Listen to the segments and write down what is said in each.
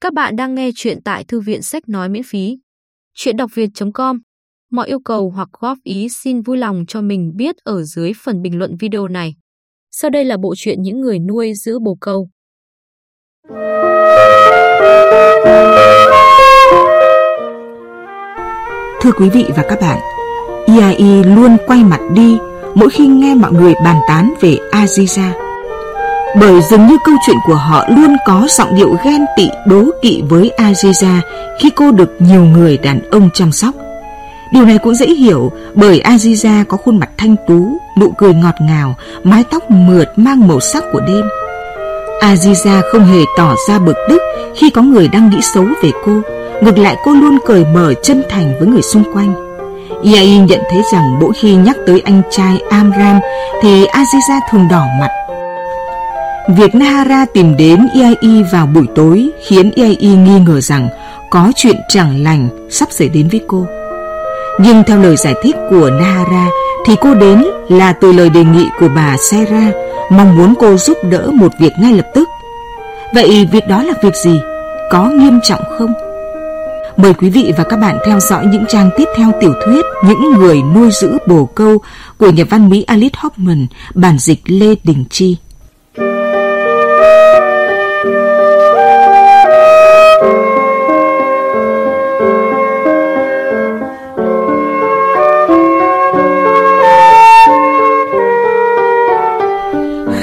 Các bạn đang nghe chuyện tại thư viện sách nói miễn phí. Chuyện đọc việt.com Mọi yêu cầu hoặc góp ý xin vui lòng cho mình biết ở dưới phần bình luận video này. Sau đây là bộ truyện những người nuôi giữ bồ câu. Thưa quý vị và các bạn, IAI luôn quay mặt đi mỗi khi nghe mọi người bàn tán về Aziza. Bởi dường như câu chuyện của họ luôn có giọng điệu ghen tị đố kỵ với Aziza khi cô được nhiều người đàn ông chăm sóc. Điều này cũng dễ hiểu bởi Aziza có khuôn mặt thanh tú, nụ cười ngọt ngào, mái tóc mượt mang màu sắc của đêm. Aziza không hề tỏ ra bực tức khi có người đang nghĩ xấu về cô. Ngược lại cô luôn cởi mở chân thành với người xung quanh. Yai nhận thấy rằng mỗi khi nhắc tới anh trai Amram thì Aziza thường đỏ mặt. Việc Nahara tìm đến EIE vào buổi tối khiến EIE nghi ngờ rằng có chuyện chẳng lành sắp xảy đến với cô. Nhưng theo lời giải thích của Nahara thì cô đến là từ lời đề nghị của bà Sera mong muốn cô giúp đỡ một việc ngay lập tức. Vậy việc đó là việc gì? Có nghiêm trọng không? Mời quý vị và các bạn theo dõi những trang tiếp theo tiểu thuyết Những người nuôi giữ bồ câu của nhà văn Mỹ Alice Hoffman, bản dịch Lê Đình Chi.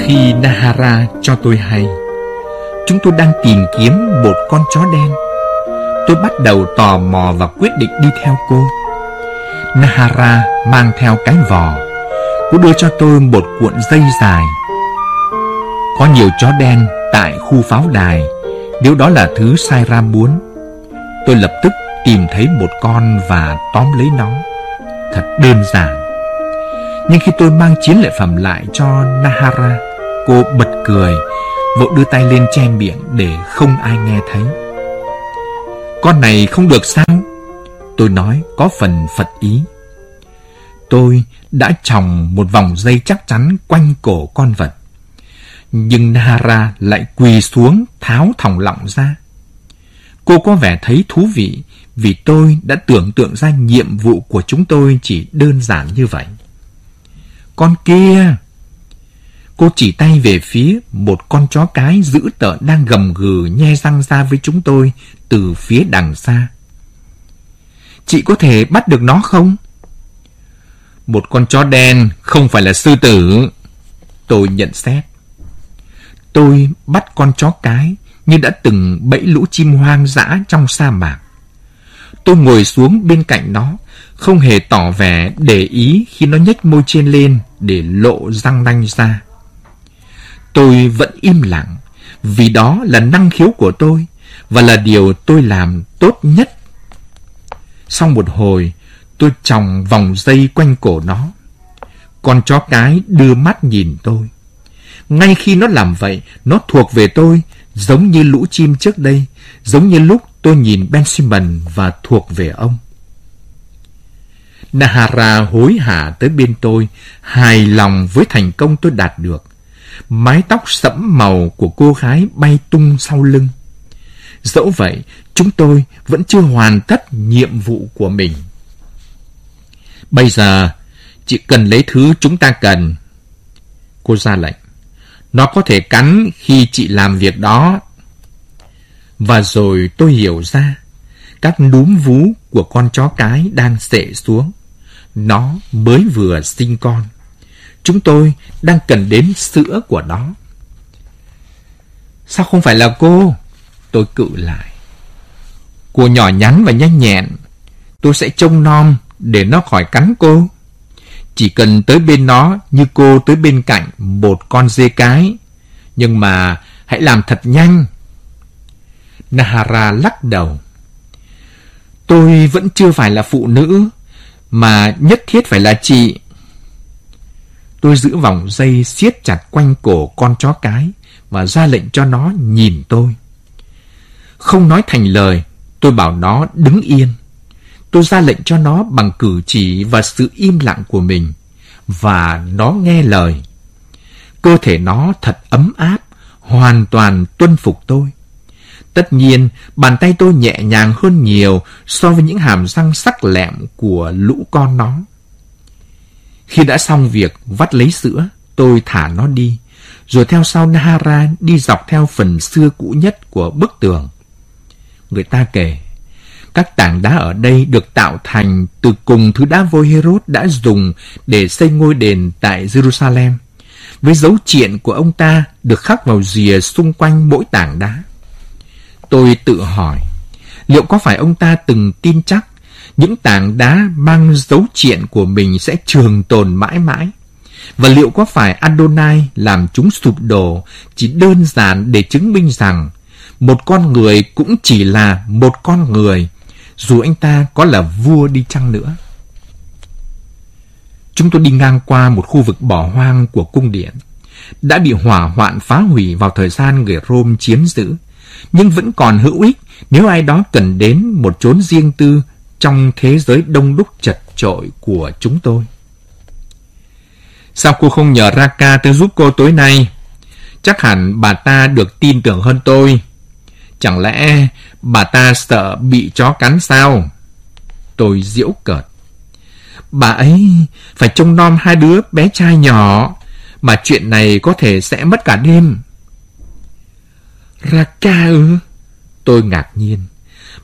Khi Nahara cho tôi hay. Chúng tôi đang tìm kiếm một con chó đen. Tôi bắt đầu tò mò và quyết định đi theo cô. Nahara mang theo cái vò. Cô đưa cho tôi một cuộn dây dài. Có nhiều chó đen tại khu pháo đài. Nếu đó là thứ sai ra muốn, Tôi lập tức tìm thấy một con và tóm lấy nó. Thật đơn giản. Nhưng khi tôi mang chiến lợi phẩm lại cho Nahara Cô bật cười, Vội đưa tay lên che miệng để không ai nghe thấy Con này không được sao Tôi nói có phần phật ý Tôi đã tròng một vòng dây chắc chắn quanh cổ con vật, Nhưng Nahara lại quỳ xuống tháo thòng lọng ra Cô có vẻ thấy thú vị vì tôi đã tưởng tượng ra nhiệm vụ của chúng tôi chỉ đơn giản như vậy. Con kia! Cô chỉ tay về phía một con chó cái dữ tợn đang gầm gừ nhe răng ra với chúng tôi từ phía đằng xa. Chị có thể bắt được nó không? Một con chó đen không phải là sư tử. Tôi nhận xét. Tôi bắt con chó cái như đã từng bẫy lũ chim hoang dã trong sa mạc. Tôi ngồi xuống bên cạnh nó, không hề tỏ vẻ để ý khi nó nhếch môi trên lên để lộ răng nanh ra. Tôi vẫn im lặng, vì đó là năng khiếu của tôi và là điều tôi làm tốt nhất. Sau một hồi, tôi tròng vòng dây quanh cổ nó. Con chó cái đưa mắt nhìn tôi. Ngay khi nó làm vậy, nó thuộc về tôi, giống như lũ chim trước đây, giống như lúc tôi nhìn Ben Simon và thuộc về ông. Nahara hối hả tới bên tôi, hài lòng với thành công tôi đạt được. Mái tóc sẫm màu của cô gái bay tung sau lưng. Dẫu vậy, chúng tôi vẫn chưa hoàn tất nhiệm vụ của mình. Bây giờ, chỉ cần lấy thứ chúng ta cần. Cô ra lệnh. Nó có thể cắn khi chị làm việc đó. Và rồi tôi hiểu ra, các núm vú của con chó cái đang sệ xuống. Nó mới vừa sinh con. Chúng tôi đang cần đến sữa của nó. Sao không phải là cô? Tôi cự lại. Cô nhỏ nhắn và nhanh nhẹn. Tôi sẽ trông nom để nó khỏi cắn cô. Chỉ cần tới bên nó như cô tới bên cạnh một con dê cái. Nhưng mà hãy làm thật nhanh. Nahara lắc đầu. Tôi vẫn chưa phải là phụ nữ, mà nhất thiết phải là chị. Tôi giữ vòng dây siết chặt quanh cổ con chó cái và ra lệnh cho nó nhìn tôi. Không nói thành lời, tôi bảo nó đứng yên. Tôi ra lệnh cho nó bằng cử chỉ và sự im lặng của mình. Và nó nghe lời. Cơ thể nó thật ấm áp, hoàn toàn tuân phục tôi. Tất nhiên, bàn tay tôi nhẹ nhàng hơn nhiều so với những hàm răng sắc lẹm của lũ con nó. Khi đã xong việc vắt lấy sữa, tôi thả nó đi, rồi theo sau Nahara đi dọc theo phần xưa cũ nhất của bức tường. Người ta kể, các tảng đá ở đây được tạo thành từ cùng thứ đá vôi Herod đã dùng để xây ngôi đền tại Jerusalem, với dấu triện của ông ta được khắc vào rìa xung quanh mỗi tảng đá. Tôi tự hỏi, liệu có phải ông ta từng tin chắc những tảng đá mang dấu triện của mình sẽ trường tồn mãi mãi? Và liệu có phải Adonai làm chúng sụp đổ chỉ đơn giản để chứng minh rằng một con người cũng chỉ là một con người, dù anh ta có là vua đi chăng nữa? Chúng tôi đi ngang qua một khu vực bỏ hoang của cung điện, đã bị hỏa hoạn phá hủy vào thời gian người Rome chiếm giữ, nhưng vẫn còn hữu ích nếu ai đó cần đến một chốn riêng tư trong thế giới đông đúc chật trội của chúng tôi. Sao cô không nhờ Raka tới giúp cô tối nay? Chắc hẳn bà ta được tin tưởng hơn tôi. Chẳng lẽ bà ta sợ bị chó cắn sao? Tôi diễu cợt. Bà ấy phải trông nom hai đứa bé trai nhỏ, mà chuyện này có thể sẽ mất cả đêm. Raka ư? Tôi ngạc nhiên.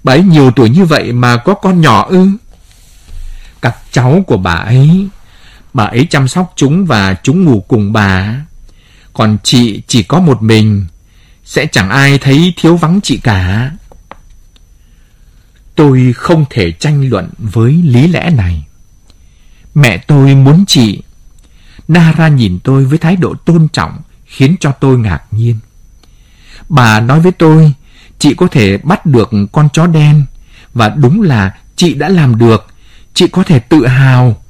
Bà ấy nhiều tuổi như vậy mà có con nhỏ ư? Các cháu của bà ấy Bà ấy chăm sóc chúng và chúng ngủ cùng bà. Còn chị chỉ có một mình, sẽ chẳng ai thấy thiếu vắng chị cả. Tôi không thể tranh luận với lý lẽ này. Mẹ tôi muốn chị. Nara nhìn tôi với thái độ tôn trọng khiến cho tôi ngạc nhiên. Bà nói với tôi, chị có thể bắt được con chó đen và đúng là chị đã làm được. Chị có thể tự hào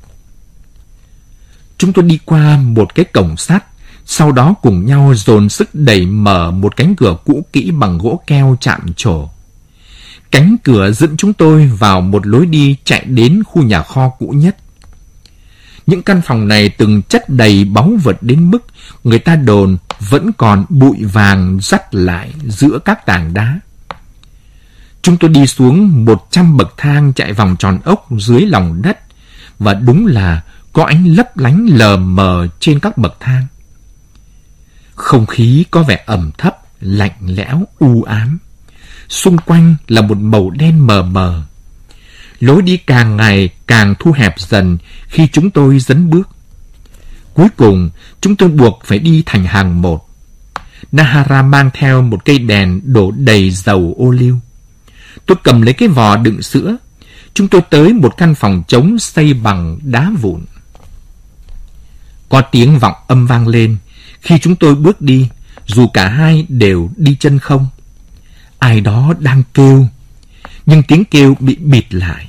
Chúng tôi đi qua một cái cổng sắt, sau đó cùng nhau dồn sức đẩy mở một cánh cửa cũ kỹ bằng gỗ keo chạm trổ. Cánh cửa dẫn chúng tôi vào một lối đi chạy đến khu nhà kho cũ nhất. Những căn phòng này từng chất đầy báu vật đến mức người ta đồn vẫn còn bụi vàng dắt lại giữa các tảng đá. Chúng tôi đi xuống 100 bậc thang chạy vòng tròn ốc dưới lòng đất và đúng là có ánh lấp lánh lờ mờ trên các bậc thang. Không khí có vẻ ẩm thấp, lạnh lẽo, u ám. Xung quanh là một màu đen mờ mờ. Lối đi càng ngày càng thu hẹp dần khi chúng tôi dấn bước. Cuối cùng, chúng tôi buộc phải đi thành hàng một. Nahara mang theo một cây đèn đổ đầy dầu ô liu. Tôi cầm lấy cái vò đựng sữa. Chúng tôi tới một căn phòng trống xây bằng đá vụn. Có tiếng vọng âm vang lên khi chúng tôi bước đi, dù cả hai đều đi chân không. Ai đó đang kêu, nhưng tiếng kêu bị bịt lại.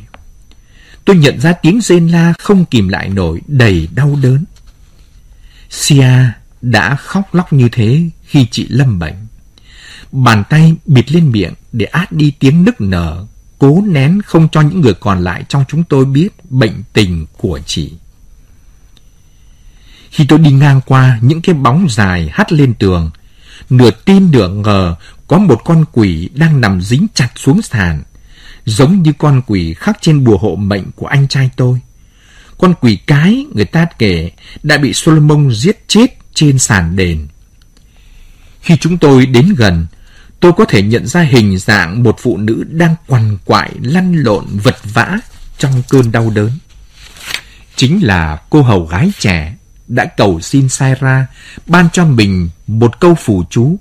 Tôi nhận ra tiếng rên la không kìm lại nổi, đầy đau đớn. Sia đã khóc lóc như thế khi chị lâm bệnh. Bàn tay bịt lên miệng để át đi tiếng nức nở, cố nén không cho những người còn lại trong chúng tôi biết bệnh tình của chị. Khi tôi đi ngang qua những cái bóng dài hắt lên tường, nửa tin nửa ngờ có một con quỷ đang nằm dính chặt xuống sàn, giống như con quỷ khắc trên bùa hộ mệnh của anh trai tôi. Con quỷ cái người ta kể đã bị Solomon giết chết trên sàn đền. Khi chúng tôi đến gần, tôi có thể nhận ra hình dạng một phụ nữ đang quằn quại lăn lộn vật vã trong cơn đau đớn. Chính là cô hầu gái trẻ đã cầu xin sai ra ban cho mình một câu phù chú.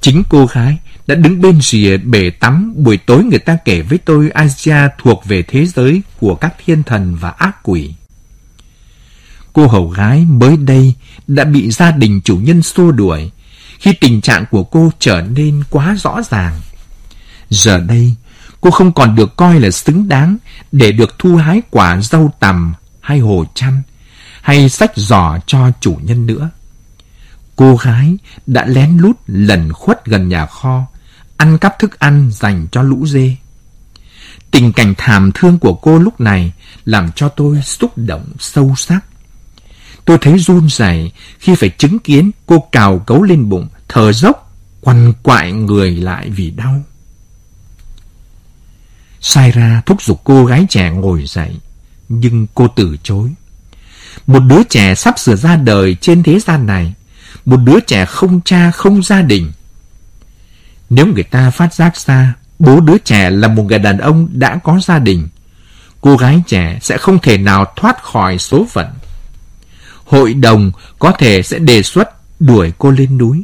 Chính cô gái đã đứng bên rìa bể tắm buổi tối người ta kể với tôi Asia thuộc về thế giới của các thiên thần và ác quỷ. Cô hầu gái mới đây đã bị gia đình chủ nhân xua đuổi khi tình trạng của cô trở nên quá rõ ràng. Giờ đây, cô không còn được coi là xứng đáng để được thu hái quả dâu tằm hay hồ chăn hay sách giỏ cho chủ nhân nữa. Cô gái đã lén lút lẩn khuất gần nhà kho, ăn cắp thức ăn dành cho lũ dê. Tình cảnh thảm thương của cô lúc này làm cho tôi xúc động sâu sắc. Tôi thấy run rẩy khi phải chứng kiến cô cào cấu lên bụng, thở dốc quằn quại người lại vì đau. Sai ra thúc giục cô gái trẻ ngồi dậy, nhưng cô từ chối. Một đứa trẻ sắp sửa ra đời trên thế gian này, một đứa trẻ không cha không gia đình. Nếu người ta phát giác ra bố đứa trẻ là một người đàn ông đã có gia đình, cô gái trẻ sẽ không thể nào thoát khỏi số phận. Hội đồng có thể sẽ đề xuất đuổi cô lên núi.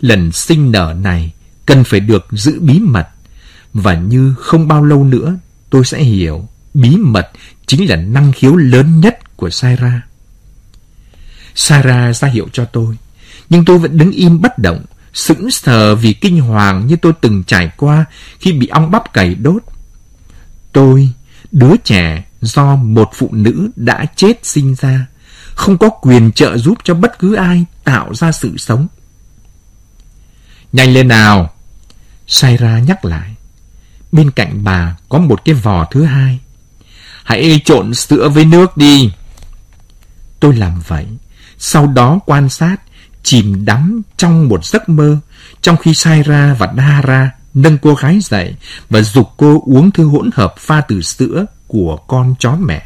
Lần sinh nở này cần phải được giữ bí mật và như không bao lâu nữa tôi sẽ hiểu bí mật chính là năng khiếu lớn nhất của Sarah. Sarah ra hiệu cho tôi, nhưng tôi vẫn đứng im bất động, sững sờ vì kinh hoàng như tôi từng trải qua khi bị ong bắp cày đốt. Tôi, đứa trẻ do một phụ nữ đã chết sinh ra, không có quyền trợ giúp cho bất cứ ai tạo ra sự sống. Nhanh lên nào! Saira nhắc lại. Bên cạnh bà có một cái vò thứ hai. Hãy trộn sữa với nước đi. Tôi làm vậy, sau đó quan sát, chìm đắm trong một giấc mơ, trong khi Saira và Dara nâng cô gái dậy và dục cô uống thứ hỗn hợp pha từ sữa của con chó mẹ.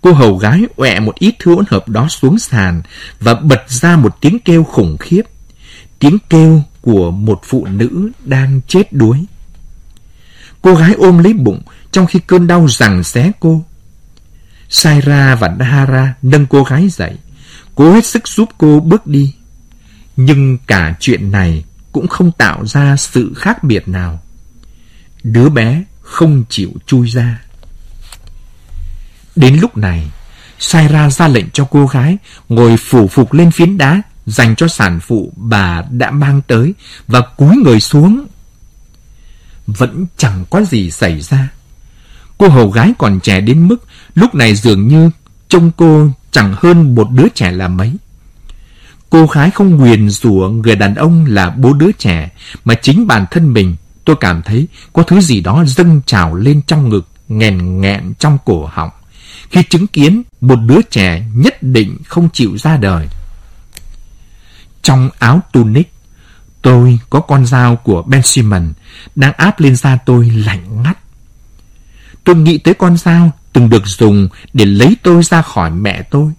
Cô hầu gái ọe một ít thứ hỗn hợp đó xuống sàn và bật ra một tiếng kêu khủng khiếp. Tiếng kêu của một phụ nữ đang chết đuối. Cô gái ôm lấy bụng trong khi cơn đau rằng xé cô. Saira và Dahara nâng cô gái dậy, cố hết sức giúp cô bước đi. Nhưng cả chuyện này cũng không tạo ra sự khác biệt nào. Đứa bé không chịu chui ra. Đến lúc này, Saira ra lệnh cho cô gái ngồi phủ phục lên phiến đá dành cho sản phụ bà đã mang tới và cúi người xuống. Vẫn chẳng có gì xảy ra. Cô hầu gái còn trẻ đến mức lúc này dường như trông cô chẳng hơn một đứa trẻ là mấy. Cô gái không nguyền rủa người đàn ông là bố đứa trẻ, mà chính bản thân mình, tôi cảm thấy có thứ gì đó dâng trào lên trong ngực, nghèn nghẹn trong cổ họng, khi chứng kiến một đứa trẻ nhất định không chịu ra đời. Trong áo tunic, tôi có con dao của Ben Simon đang áp lên da tôi lạnh ngắt. Tôi nghĩ tới con dao từng được dùng để lấy tôi ra khỏi mẹ tôi.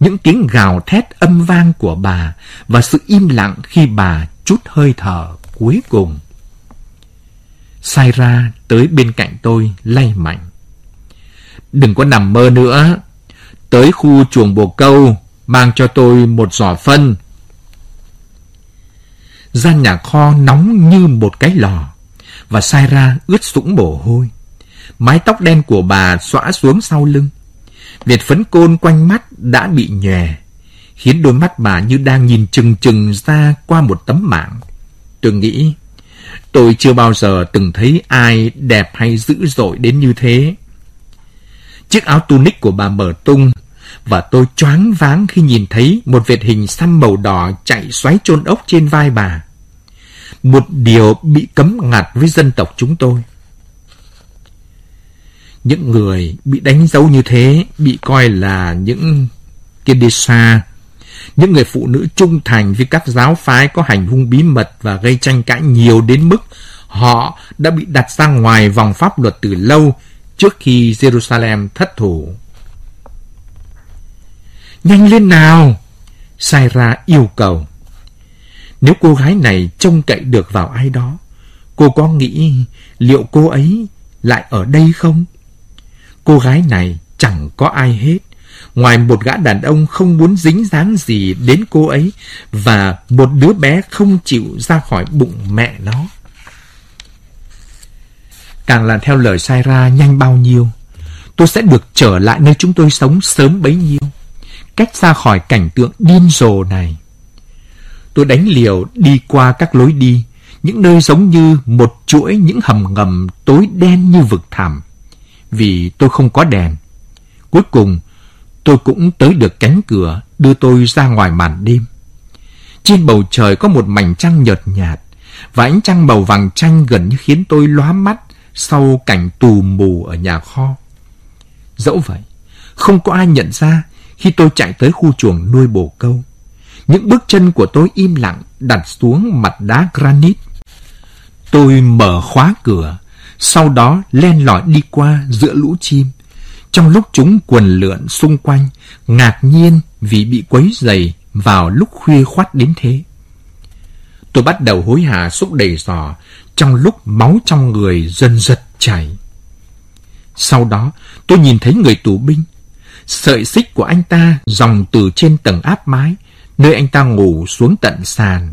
Những tiếng gào thét âm vang của bà và sự im lặng khi bà chút hơi thở cuối cùng. Sai ra tới bên cạnh tôi lay mạnh. Đừng có nằm mơ nữa. Tới khu chuồng bồ câu, mang cho tôi một giỏ phân gian nhà kho nóng như một cái lò, và sai ra ướt sũng mồ hôi. Mái tóc đen của bà xõa xuống sau lưng. Việt phấn côn quanh mắt đã bị nhòe, khiến đôi mắt bà như đang nhìn chừng chừng ra qua một tấm mạng. Tôi nghĩ, tôi chưa bao giờ từng thấy ai đẹp hay dữ dội đến như thế. Chiếc áo tunic của bà mở tung, và tôi choáng váng khi nhìn thấy một vệt hình xăm màu đỏ chạy xoáy chôn ốc trên vai bà. Một điều bị cấm ngặt với dân tộc chúng tôi. Những người bị đánh dấu như thế bị coi là những Kedisha, những người phụ nữ trung thành với các giáo phái có hành hung bí mật và gây tranh cãi nhiều đến mức họ đã bị đặt ra ngoài vòng pháp luật từ lâu trước khi Jerusalem thất thủ. Nhanh lên nào! Saira yêu cầu. Nếu cô gái này trông cậy được vào ai đó, cô có nghĩ liệu cô ấy lại ở đây không? Cô gái này chẳng có ai hết, ngoài một gã đàn ông không muốn dính dáng gì đến cô ấy và một đứa bé không chịu ra khỏi bụng mẹ nó. Càng là theo lời sai ra nhanh bao nhiêu, tôi sẽ được trở lại nơi chúng tôi sống sớm bấy nhiêu cách ra khỏi cảnh tượng điên rồ này. Tôi đánh liều đi qua các lối đi, những nơi giống như một chuỗi những hầm ngầm tối đen như vực thẳm, vì tôi không có đèn. Cuối cùng, tôi cũng tới được cánh cửa đưa tôi ra ngoài màn đêm. Trên bầu trời có một mảnh trăng nhợt nhạt, và ánh trăng màu vàng chanh gần như khiến tôi lóa mắt sau cảnh tù mù ở nhà kho. Dẫu vậy, không có ai nhận ra khi tôi chạy tới khu chuồng nuôi bồ câu. Những bước chân của tôi im lặng đặt xuống mặt đá granite. Tôi mở khóa cửa, sau đó len lỏi đi qua giữa lũ chim. Trong lúc chúng quần lượn xung quanh, ngạc nhiên vì bị quấy dày vào lúc khuya khoắt đến thế. Tôi bắt đầu hối hả xúc đầy giò, trong lúc máu trong người dần dật chảy. Sau đó, tôi nhìn thấy người tù binh. Sợi xích của anh ta dòng từ trên tầng áp mái, nơi anh ta ngủ xuống tận sàn.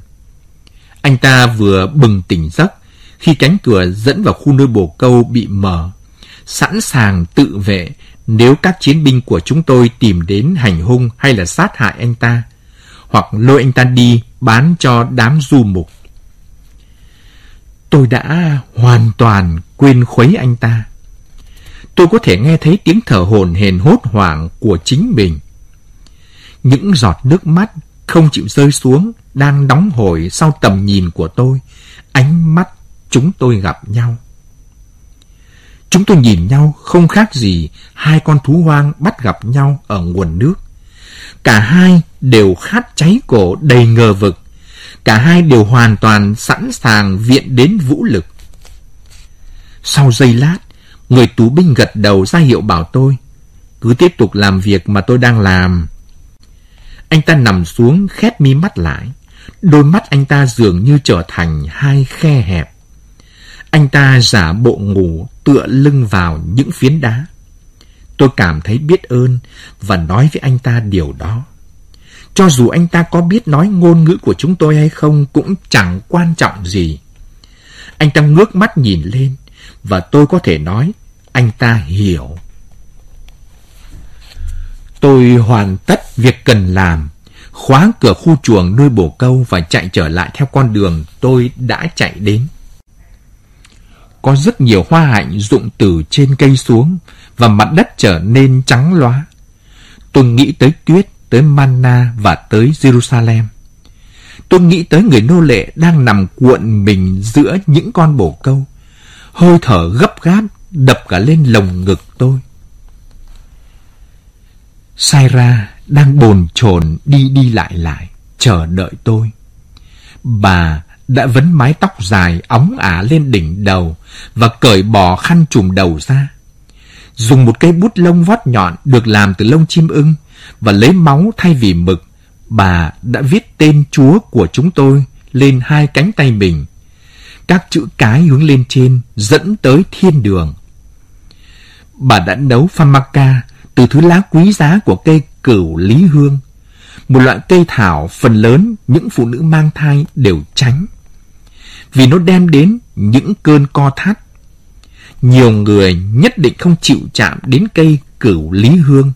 Anh ta vừa bừng tỉnh giấc khi cánh cửa dẫn vào khu nuôi bồ câu bị mở, sẵn sàng tự vệ nếu các chiến binh của chúng tôi tìm đến hành hung hay là sát hại anh ta, hoặc lôi anh ta đi bán cho đám du mục. Tôi đã hoàn toàn quên khuấy anh ta. Tôi có thể nghe thấy tiếng thở hồn hển hốt hoảng của chính mình. Những giọt nước mắt không chịu rơi xuống đang đóng hồi sau tầm nhìn của tôi. Ánh mắt chúng tôi gặp nhau. Chúng tôi nhìn nhau không khác gì hai con thú hoang bắt gặp nhau ở nguồn nước. Cả hai đều khát cháy cổ đầy ngờ vực. Cả hai đều hoàn toàn sẵn sàng viện đến vũ lực. Sau giây lát, người tù binh gật đầu ra hiệu bảo tôi. Cứ tiếp tục làm việc mà tôi đang làm. Anh ta nằm xuống khép mi mắt lại. Đôi mắt anh ta dường như trở thành hai khe hẹp. Anh ta giả bộ ngủ tựa lưng vào những phiến đá. Tôi cảm thấy biết ơn và nói với anh ta điều đó. Cho dù anh ta có biết nói ngôn ngữ của chúng tôi hay không cũng chẳng quan trọng gì. Anh ta ngước mắt nhìn lên và tôi có thể nói anh ta hiểu. Tôi hoàn tất việc cần làm, khóa cửa khu chuồng nuôi bồ câu và chạy trở lại theo con đường tôi đã chạy đến. Có rất nhiều hoa hạnh rụng từ trên cây xuống và mặt đất trở nên trắng loá. Tôi nghĩ tới tuyết, tới Manna và tới Jerusalem. Tôi nghĩ tới người nô lệ đang nằm cuộn mình giữa những con bồ câu. Hơi thở gấp gáp đập cả lên lồng ngực tôi. Saira đang bồn chồn đi đi lại lại, chờ đợi tôi. Bà đã vấn mái tóc dài óng ả lên đỉnh đầu và cởi bỏ khăn trùm đầu ra. Dùng một cây bút lông vót nhọn được làm từ lông chim ưng và lấy máu thay vì mực, bà đã viết tên Chúa của chúng tôi lên hai cánh tay mình. Các chữ cái hướng lên trên dẫn tới thiên đường. Bà đã nấu phamaka từ thứ lá quý giá của cây cửu lý hương, một loại cây thảo phần lớn những phụ nữ mang thai đều tránh, vì nó đem đến những cơn co thắt. Nhiều người nhất định không chịu chạm đến cây cửu lý hương,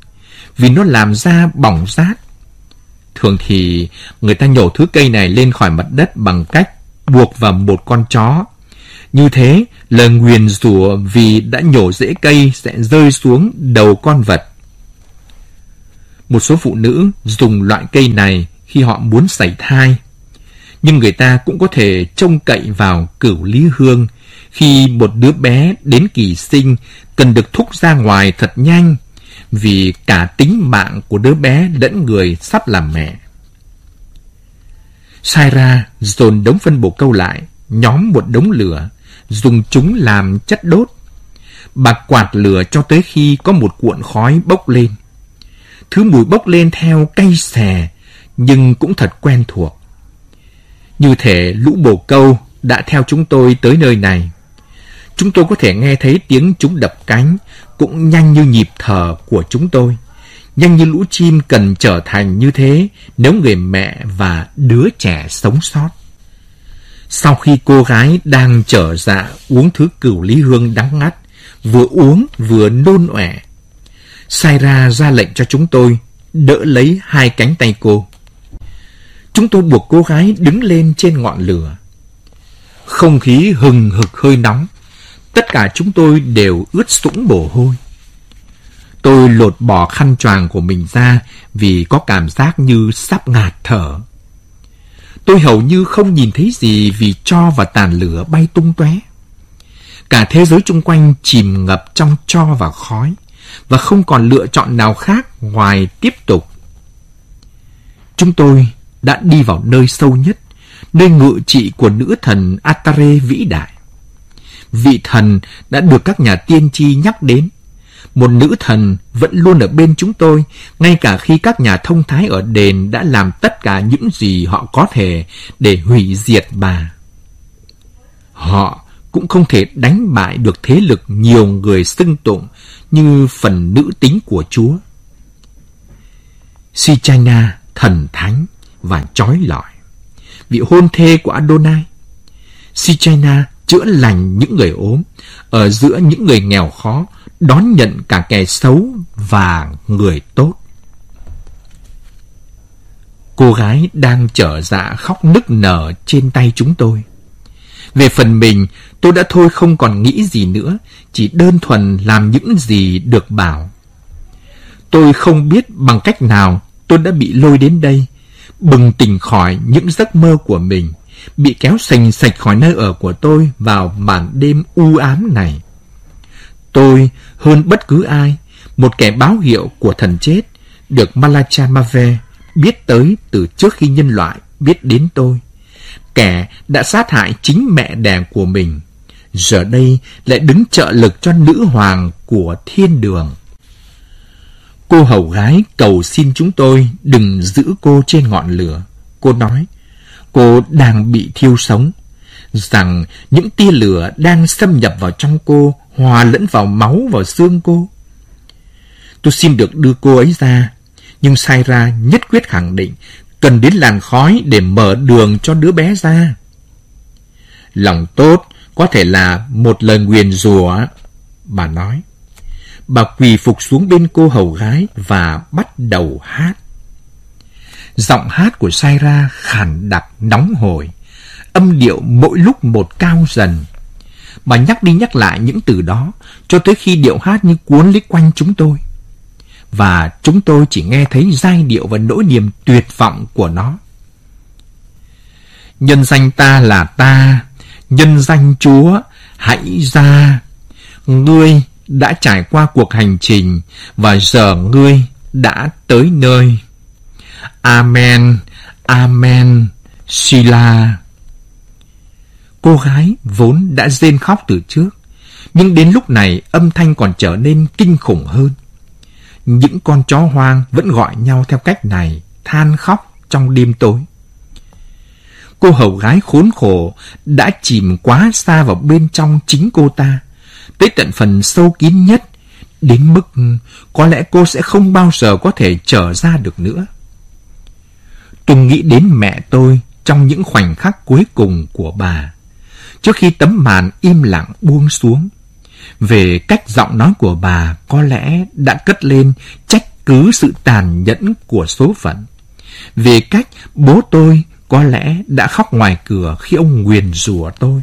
vì nó làm da bỏng rát. Thường thì người ta nhổ thứ cây này lên khỏi mặt đất bằng cách buộc vào một con chó. Như thế, lời nguyền rủa vì đã nhổ rễ cây sẽ rơi xuống đầu con vật. Một số phụ nữ dùng loại cây này khi họ muốn sảy thai. Nhưng người ta cũng có thể trông cậy vào cửu lý hương khi một đứa bé đến kỳ sinh cần được thúc ra ngoài thật nhanh vì cả tính mạng của đứa bé lẫn người sắp làm mẹ. Sai ra dồn đống phân bổ câu lại, nhóm một đống lửa, dùng chúng làm chất đốt. Bà quạt lửa cho tới khi có một cuộn khói bốc lên. Thứ mùi bốc lên theo cay xè, nhưng cũng thật quen thuộc. Như thể lũ bồ câu đã theo chúng tôi tới nơi này. Chúng tôi có thể nghe thấy tiếng chúng đập cánh, cũng nhanh như nhịp thở của chúng tôi. Nhanh như lũ chim cần trở thành như thế nếu người mẹ và đứa trẻ sống sót. Sau khi cô gái đang trở dạ uống thứ cửu lý hương đắng ngắt, vừa uống vừa nôn ọe, sai ra ra lệnh cho chúng tôi đỡ lấy hai cánh tay cô. Chúng tôi buộc cô gái đứng lên trên ngọn lửa. Không khí hừng hực hơi nóng, tất cả chúng tôi đều ướt sũng mồ hôi. Tôi lột bỏ khăn choàng của mình ra vì có cảm giác như sắp ngạt thở. Tôi hầu như không nhìn thấy gì vì cho và tàn lửa bay tung tóe. Cả thế giới chung quanh chìm ngập trong cho và khói và không còn lựa chọn nào khác ngoài tiếp tục. Chúng tôi đã đi vào nơi sâu nhất, nơi ngự trị của nữ thần Atare vĩ đại. Vị thần đã được các nhà tiên tri nhắc đến. Một nữ thần vẫn luôn ở bên chúng tôi, ngay cả khi các nhà thông thái ở đền đã làm tất cả những gì họ có thể để hủy diệt bà. Họ cũng không thể đánh bại được thế lực nhiều người xưng tụng như phần nữ tính của Chúa. Sichana thần thánh và trói lọi. Vị hôn thê của Adonai. Sichaina chữa lành những người ốm, ở giữa những người nghèo khó, đón nhận cả kẻ xấu và người tốt. Cô gái đang trở dạ khóc nức nở trên tay chúng tôi. Về phần mình, tôi đã thôi không còn nghĩ gì nữa, chỉ đơn thuần làm những gì được bảo. Tôi không biết bằng cách nào tôi đã bị lôi đến đây, bừng tỉnh khỏi những giấc mơ của mình, bị kéo sành sạch khỏi nơi ở của tôi vào màn đêm u ám này. Tôi, hơn bất cứ ai, một kẻ báo hiệu của thần chết, được Malachamave biết tới từ trước khi nhân loại biết đến tôi. Kẻ đã sát hại chính mẹ đẻ của mình, giờ đây lại đứng trợ lực cho nữ hoàng của thiên đường. Cô hầu gái cầu xin chúng tôi đừng giữ cô trên ngọn lửa. Cô nói, cô đang bị thiêu sống, rằng những tia lửa đang xâm nhập vào trong cô, hòa lẫn vào máu vào xương cô. Tôi xin được đưa cô ấy ra, nhưng sai ra nhất quyết khẳng định cần đến làn khói để mở đường cho đứa bé ra. Lòng tốt có thể là một lời nguyền rủa, bà nói. Bà quỳ phục xuống bên cô hầu gái và bắt đầu hát. Giọng hát của Saira khàn đặc nóng hổi, âm điệu mỗi lúc một cao dần. Bà nhắc đi nhắc lại những từ đó cho tới khi điệu hát như cuốn lấy quanh chúng tôi. Và chúng tôi chỉ nghe thấy giai điệu và nỗi niềm tuyệt vọng của nó. Nhân danh ta là ta, nhân danh Chúa, hãy ra. Ngươi đã trải qua cuộc hành trình và giờ ngươi đã tới nơi. Amen, Amen, Sila. Cô gái vốn đã rên khóc từ trước, nhưng đến lúc này âm thanh còn trở nên kinh khủng hơn. Những con chó hoang vẫn gọi nhau theo cách này, than khóc trong đêm tối. Cô hầu gái khốn khổ đã chìm quá xa vào bên trong chính cô ta, tới tận phần sâu kín nhất, đến mức có lẽ cô sẽ không bao giờ có thể trở ra được nữa. Tôi nghĩ đến mẹ tôi trong những khoảnh khắc cuối cùng của bà, trước khi tấm màn im lặng buông xuống. Về cách giọng nói của bà có lẽ đã cất lên trách cứ sự tàn nhẫn của số phận. Về cách bố tôi có lẽ đã khóc ngoài cửa khi ông nguyền rủa tôi.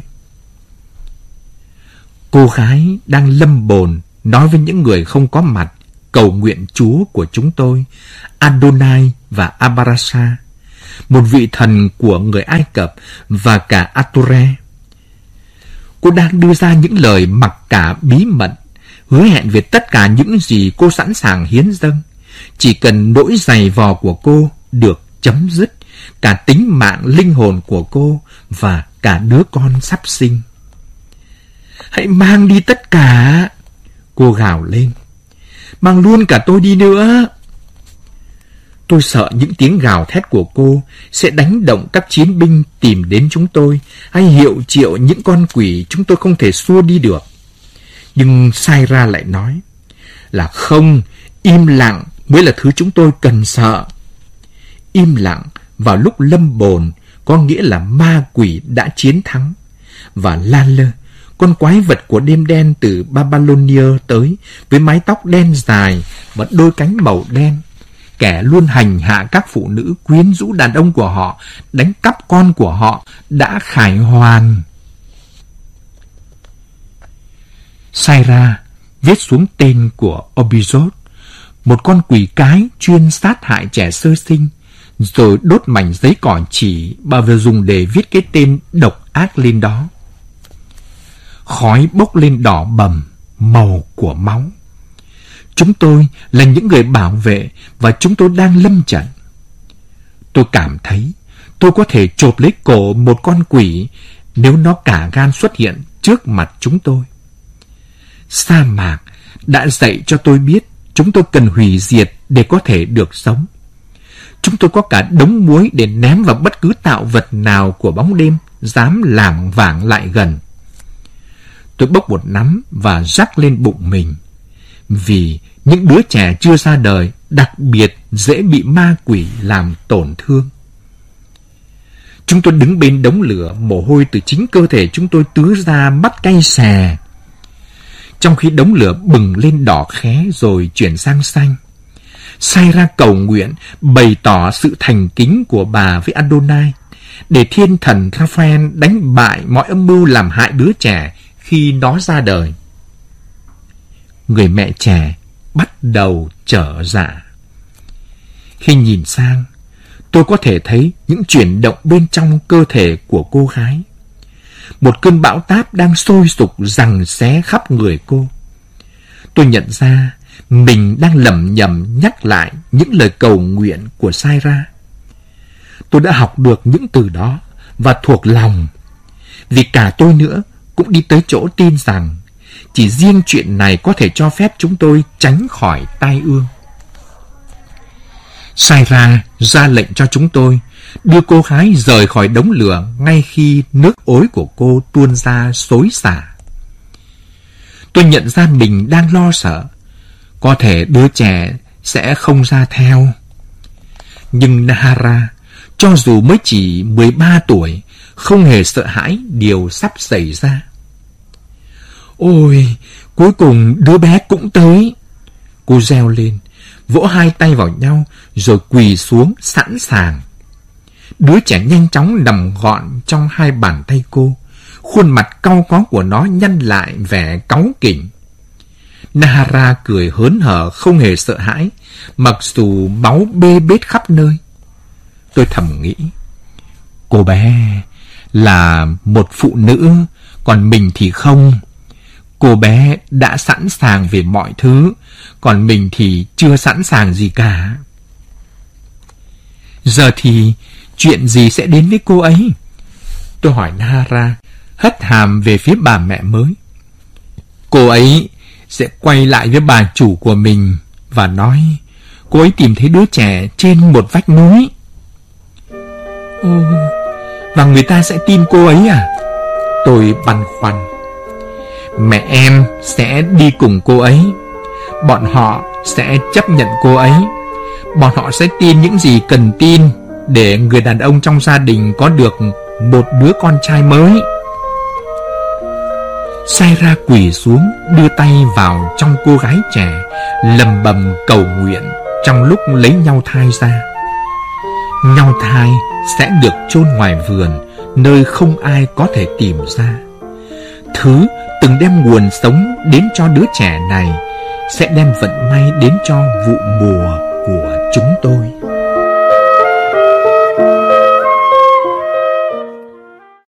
Cô gái đang lâm bồn nói với những người không có mặt cầu nguyện Chúa của chúng tôi, Adonai và Abarasa, một vị thần của người Ai Cập và cả Ature. Cô đang đưa ra những lời mặc cả bí mật, hứa hẹn về tất cả những gì cô sẵn sàng hiến dâng. Chỉ cần nỗi giày vò của cô được chấm dứt, cả tính mạng linh hồn của cô và cả đứa con sắp sinh. Hãy mang đi tất cả. Cô gào lên. Mang luôn cả tôi đi nữa. Tôi sợ những tiếng gào thét của cô sẽ đánh động các chiến binh tìm đến chúng tôi hay hiệu triệu những con quỷ chúng tôi không thể xua đi được. Nhưng sai ra lại nói là không, im lặng mới là thứ chúng tôi cần sợ. Im lặng vào lúc lâm bồn có nghĩa là ma quỷ đã chiến thắng. Và Lan Lơ con quái vật của đêm đen từ Babylonia tới với mái tóc đen dài và đôi cánh màu đen. Kẻ luôn hành hạ các phụ nữ quyến rũ đàn ông của họ, đánh cắp con của họ, đã khải hoàn. Sai ra, viết xuống tên của Obizot, một con quỷ cái chuyên sát hại trẻ sơ sinh, rồi đốt mảnh giấy cỏ chỉ bà vừa dùng để viết cái tên độc ác lên đó. Khói bốc lên đỏ bầm, màu của máu. Chúng tôi là những người bảo vệ và chúng tôi đang lâm trận. Tôi cảm thấy tôi có thể chộp lấy cổ một con quỷ nếu nó cả gan xuất hiện trước mặt chúng tôi. Sa mạc đã dạy cho tôi biết chúng tôi cần hủy diệt để có thể được sống. Chúng tôi có cả đống muối để ném vào bất cứ tạo vật nào của bóng đêm dám làm vảng lại gần. Tôi bốc một nắm và rắc lên bụng mình. Vì những đứa trẻ chưa ra đời đặc biệt dễ bị ma quỷ làm tổn thương. Chúng tôi đứng bên đống lửa, mồ hôi từ chính cơ thể chúng tôi tứa ra mắt cay xè. Trong khi đống lửa bừng lên đỏ khé rồi chuyển sang xanh. Sai ra cầu nguyện, bày tỏ sự thành kính của bà với Adonai, để thiên thần Raphael đánh bại mọi âm mưu làm hại đứa trẻ khi nó ra đời. Người mẹ trẻ bắt đầu trở dạ. Khi nhìn sang, tôi có thể thấy những chuyển động bên trong cơ thể của cô gái. Một cơn bão táp đang sôi sục rằng xé khắp người cô. Tôi nhận ra mình đang lầm nhầm nhắc lại những lời cầu nguyện của Sai Ra. Tôi đã học được những từ đó và thuộc lòng. Vì cả tôi nữa cũng đi tới chỗ tin rằng chỉ riêng chuyện này có thể cho phép chúng tôi tránh khỏi tai ương. Sai ra ra lệnh cho chúng tôi đưa cô gái rời khỏi đống lửa ngay khi nước ối của cô tuôn ra xối xả. Tôi nhận ra mình đang lo sợ. Có thể đứa trẻ sẽ không ra theo. Nhưng Nahara, cho dù mới chỉ 13 tuổi, không hề sợ hãi điều sắp xảy ra. Ôi, cuối cùng đứa bé cũng tới. Cô reo lên, vỗ hai tay vào nhau rồi quỳ xuống sẵn sàng. Đứa trẻ nhanh chóng nằm gọn trong hai bàn tay cô. Khuôn mặt cau có của nó nhăn lại vẻ cáu kỉnh. Nahara cười hớn hở không hề sợ hãi, mặc dù máu bê bết khắp nơi. Tôi thầm nghĩ, cô bé là một phụ nữ, còn mình thì không. Cô bé đã sẵn sàng về mọi thứ, còn mình thì chưa sẵn sàng gì cả. Giờ thì chuyện gì sẽ đến với cô ấy? Tôi hỏi Nara, hất hàm về phía bà mẹ mới. Cô ấy sẽ quay lại với bà chủ của mình và nói cô ấy tìm thấy đứa trẻ trên một vách núi. Ồ, và người ta sẽ tin cô ấy à? Tôi băn khoăn. Mẹ em sẽ đi cùng cô ấy. Bọn họ sẽ chấp nhận cô ấy. Bọn họ sẽ tin những gì cần tin để người đàn ông trong gia đình có được một đứa con trai mới. Sai ra quỳ xuống, đưa tay vào trong cô gái trẻ, lầm bầm cầu nguyện trong lúc lấy nhau thai ra. Nhau thai sẽ được chôn ngoài vườn, nơi không ai có thể tìm ra. Thứ từng đem nguồn sống đến cho đứa trẻ này sẽ đem vận may đến cho vụ mùa của chúng tôi.